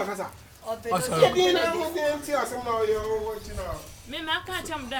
Ọ̀sán. Ọ̀sán. Ọ̀sán. Ọ̀sán. Ọ̀sán. Ọ̀sán. Ọ̀sán. Ọ̀sán. Ọ̀sán. Ọ̀sán.